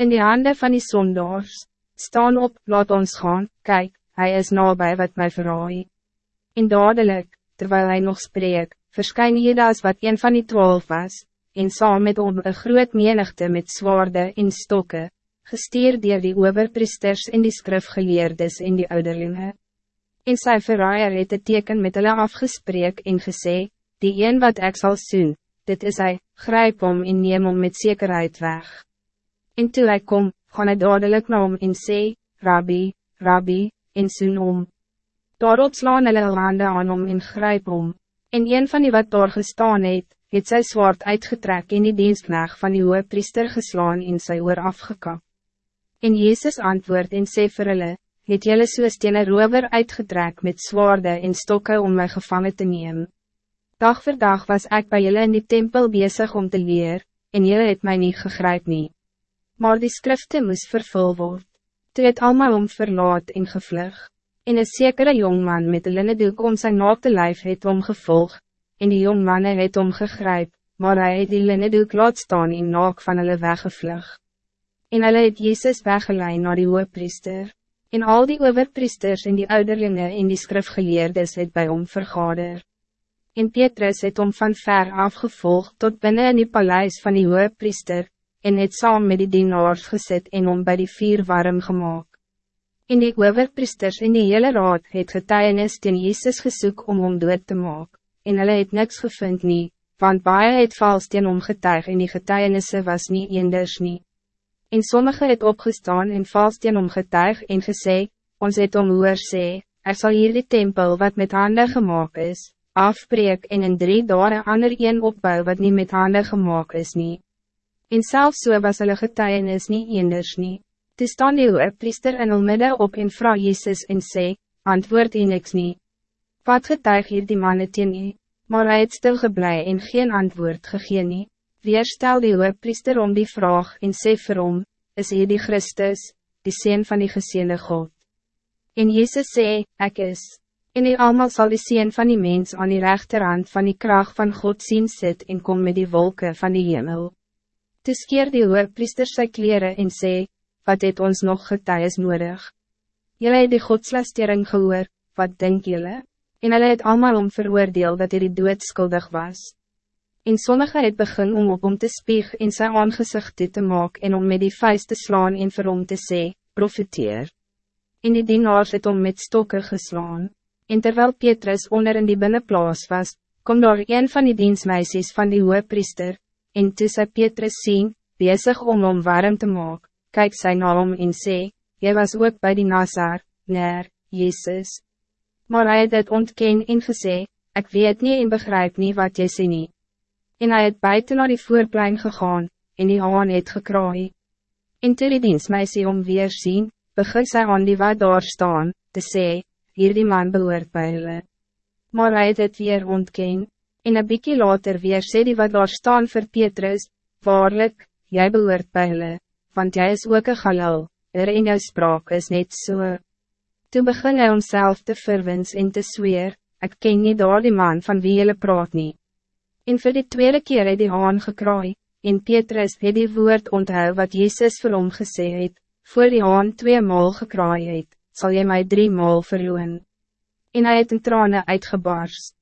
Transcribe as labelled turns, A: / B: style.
A: In die handen van die zondaars, staan op, laat ons gaan, kijk, hij is nabij wat mij verraai. En dadelijk, terwijl hij nog spreekt, verskyn Judas wat een van die twaalf was, en saam met om een groot menigte met zwaarden en stokken, gestuur dier die overpriesters en die skrifgeleerdes en die ouderlinge. En sy verraaier het het teken met hulle afgespreek en gesê, die een wat ek sal soen, dit is hy, grijp om en neem om met zekerheid weg. En toe hy kom, gaan hy dadelijk na hom en sê, Rabbi, Rabbi, en soen om. Daarop slaan hulle hande aan om en grijp om. En een van die wat daar gestaan het, het sy zwaard uitgetrek en die dienstkneg van die hoge priester geslaan en sy oor afgekap. En Jezus antwoord en sê vir hulle, het jylle soos teen een rover uitgetrek met zwaarden en stokken om my gevangen te nemen. Dag voor dag was ik bij jullie in die tempel bezig om te leer, en jullie het mij niet gegrijp nie. Maar die skrifte moest vervul word. Toe het allemaal om verlaat en gevlug. En een zekere jongman met een linnendoek om zijn naakte lijf het omgevolg, en die jongman het omgegryp, maar hij het die linnendoek laat staan en naak van hulle weggevlug. En hulle het Jezus weggeleid naar die priester. En al die overpriesters en die ouderlinge en die skrifgeleerdes het bij hom vergader. En Petrus het om van ver afgevolgd tot binnen in die paleis van die priester, en het saam met die dienaars gezet en om bij die vier warm gemaakt. En die overpriesters en die hele raad het getuienis ten Jezus gesoek om hom dood te maken en hulle het niks gevind nie, want baie het vals teen hom getuig en die getuienisse was nie eenders nie. En sommige het opgestaan en vals teen hom getuig en gesê, ons het om hoor sê, er sal hier die tempel wat met handen gemaakt is, afbreek en in drie dagen ander een opbouw wat niet met handen gemaakt is nie. En selfs so was hulle getuienis nie eenders nie. Toe staan die priester in hul midde op en vraag Jezus en sê, antwoord hy niks nie. Wat getuig hier die manne teen u, maar hy het stilgeblij en geen antwoord gegee nie. Weer stel die priester om die vraag en sê vir hom, is hy die Christus, die Seen van die geseende God. En Jezus sê, ek is, en hy allemaal zal die Seen van die mens aan die rechterhand van die kracht van God zien sit en kom met die wolken van die hemel. Toe skeer die priester sy kleren en sê, wat het ons nog getuies nodig? Jullie het die godslastering gehoor, wat denk jullie? en hulle het allemaal om veroordeel dat hij die dood skuldig was. En sommige het begin om op om te spieg en sy aangezicht toe te maak en om met die vuist te slaan en vir hom te sê, profiteer. En die dienaars het om met stokken geslaan. En terwijl Petrus onder in die binnenplaas was, kom daar een van die dienstmeisjes van die hoge priester, en toe sy Petrus sien, bezig om om warm te maak, kyk sy na hom en sê, jy was ook bij die Nazar, neer, Jezus maar hij het het ontken en gesê, ik weet niet en begrijp niet wat jy sê nie. En hy het buiten naar die voorplein gegaan, en die haan het gekraai. En toe die dienstmeisje om weer sien, begin sy aan die wat daar staan, te sê, hier die man behoort by hulle. Maar hy het het weer ontken, en een bykie later weer sê die wat daar staan vir Petrus, waarlik, jij behoort by hulle, want jij is ook een galil, er in jou spraak is net so. Toen begin hij onszelf te verwens en te zweer, ik ken niet door die man van wie jullie praat niet. En voor die tweede keer het die haan gekraai, en Petrus het die woord onthou wat Jezus vir hom gesê het, voor die haan twee maal gekraai het, sal jy my drie maal verloon. En hij het in tranen uitgebarst.